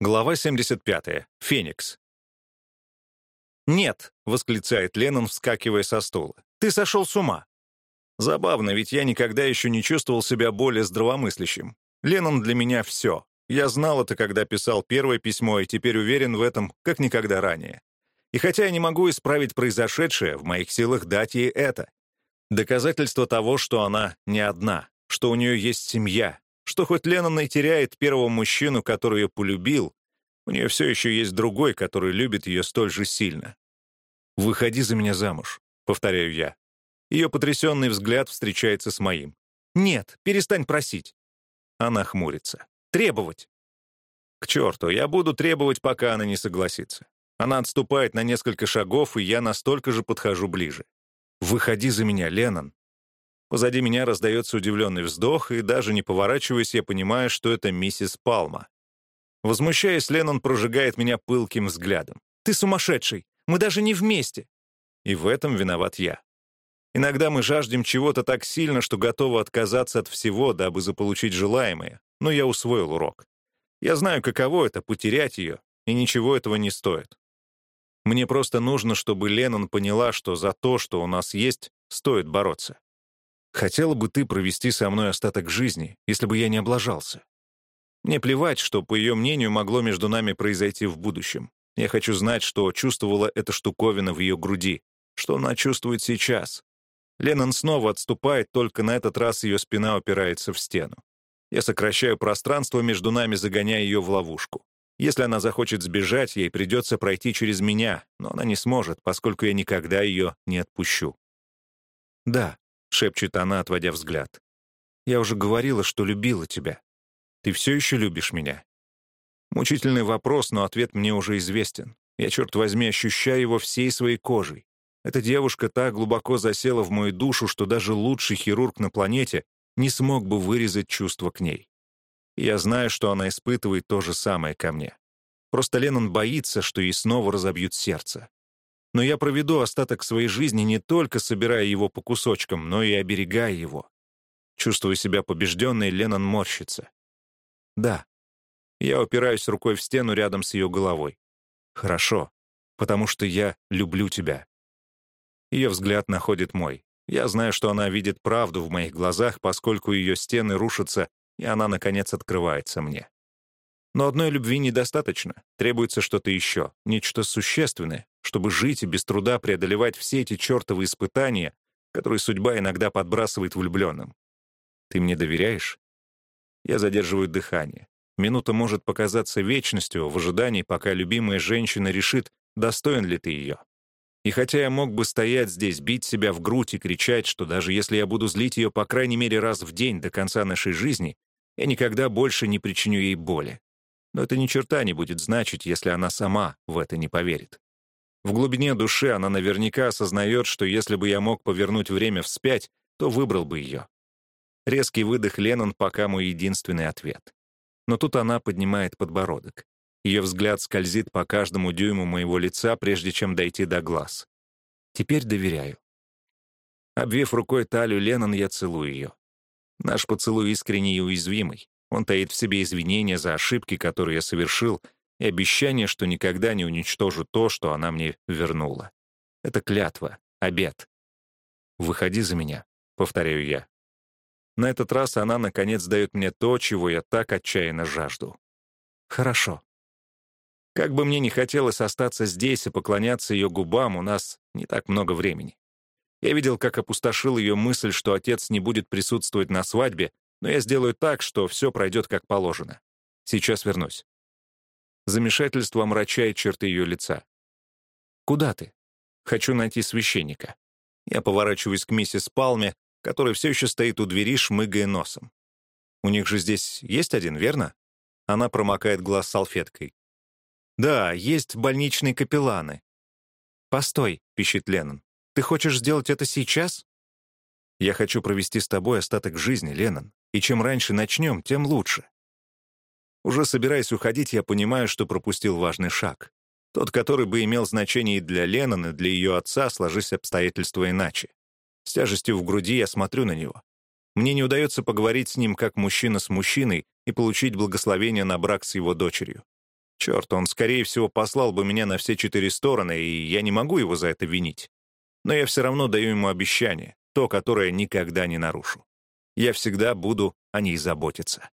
Глава 75. Феникс. «Нет!» — восклицает Леннон, вскакивая со стула. «Ты сошел с ума!» Забавно, ведь я никогда еще не чувствовал себя более здравомыслящим. Леннон для меня все. Я знал это, когда писал первое письмо, и теперь уверен в этом, как никогда ранее. И хотя я не могу исправить произошедшее, в моих силах дать ей это. Доказательство того, что она не одна, что у нее есть семья, что хоть Леннон и теряет первого мужчину, который ее полюбил, у нее все еще есть другой, который любит ее столь же сильно. «Выходи за меня замуж», — повторяю я. Ее потрясенный взгляд встречается с моим. «Нет, перестань просить». Она хмурится. «Требовать». К черту, я буду требовать, пока она не согласится. Она отступает на несколько шагов, и я настолько же подхожу ближе. «Выходи за меня, Леннон». Позади меня раздается удивленный вздох, и даже не поворачиваясь, я понимаю, что это миссис Палма. Возмущаясь, Леннон прожигает меня пылким взглядом. «Ты сумасшедший! Мы даже не вместе!» И в этом виноват я. Иногда мы жаждем чего-то так сильно, что готовы отказаться от всего, дабы заполучить желаемое, но я усвоил урок. Я знаю, каково это — потерять ее, и ничего этого не стоит. Мне просто нужно, чтобы Леннон поняла, что за то, что у нас есть, стоит бороться. Хотела бы ты провести со мной остаток жизни, если бы я не облажался. Мне плевать, что, по ее мнению, могло между нами произойти в будущем. Я хочу знать, что чувствовала эта штуковина в ее груди, что она чувствует сейчас. Леннон снова отступает, только на этот раз ее спина упирается в стену. Я сокращаю пространство между нами, загоняя ее в ловушку. Если она захочет сбежать, ей придется пройти через меня, но она не сможет, поскольку я никогда ее не отпущу. Да, — шепчет она, отводя взгляд. «Я уже говорила, что любила тебя. Ты все еще любишь меня?» Мучительный вопрос, но ответ мне уже известен. Я, черт возьми, ощущаю его всей своей кожей. Эта девушка так глубоко засела в мою душу, что даже лучший хирург на планете не смог бы вырезать чувство к ней. Я знаю, что она испытывает то же самое ко мне. Просто Леннон боится, что ей снова разобьют сердце но я проведу остаток своей жизни не только собирая его по кусочкам, но и оберегая его. Чувствуя себя побежденной, Леннон морщится. Да. Я упираюсь рукой в стену рядом с ее головой. Хорошо, потому что я люблю тебя. Ее взгляд находит мой. Я знаю, что она видит правду в моих глазах, поскольку ее стены рушатся, и она, наконец, открывается мне. Но одной любви недостаточно. Требуется что-то еще, нечто существенное, чтобы жить и без труда преодолевать все эти чертовы испытания, которые судьба иногда подбрасывает влюбленным. Ты мне доверяешь? Я задерживаю дыхание. Минута может показаться вечностью в ожидании, пока любимая женщина решит, достоин ли ты ее. И хотя я мог бы стоять здесь, бить себя в грудь и кричать, что даже если я буду злить ее по крайней мере раз в день до конца нашей жизни, я никогда больше не причиню ей боли. Но это ни черта не будет значить, если она сама в это не поверит. В глубине души она наверняка осознает, что если бы я мог повернуть время вспять, то выбрал бы ее. Резкий выдох Леннон пока мой единственный ответ. Но тут она поднимает подбородок. Ее взгляд скользит по каждому дюйму моего лица, прежде чем дойти до глаз. Теперь доверяю. Обвив рукой талию Леннон, я целую ее. Наш поцелуй искренний и уязвимый. Он таит в себе извинения за ошибки, которые я совершил, и обещание, что никогда не уничтожу то, что она мне вернула. Это клятва, обет. «Выходи за меня», — повторяю я. На этот раз она, наконец, дает мне то, чего я так отчаянно жажду. «Хорошо». Как бы мне ни хотелось остаться здесь и поклоняться ее губам, у нас не так много времени. Я видел, как опустошил ее мысль, что отец не будет присутствовать на свадьбе, но я сделаю так, что все пройдет как положено. Сейчас вернусь. Замешательство омрачает черты ее лица. «Куда ты?» «Хочу найти священника». Я поворачиваюсь к миссис Палме, которая все еще стоит у двери, шмыгая носом. «У них же здесь есть один, верно?» Она промокает глаз салфеткой. «Да, есть больничные капелланы». «Постой», — пищит Леннон. «Ты хочешь сделать это сейчас?» «Я хочу провести с тобой остаток жизни, Леннон, и чем раньше начнем, тем лучше. Уже собираясь уходить, я понимаю, что пропустил важный шаг. Тот, который бы имел значение и для Леннон, и для ее отца, сложись обстоятельства иначе. С тяжестью в груди я смотрю на него. Мне не удается поговорить с ним как мужчина с мужчиной и получить благословение на брак с его дочерью. Черт, он, скорее всего, послал бы меня на все четыре стороны, и я не могу его за это винить. Но я все равно даю ему обещание, то, которое никогда не нарушу. Я всегда буду о ней заботиться.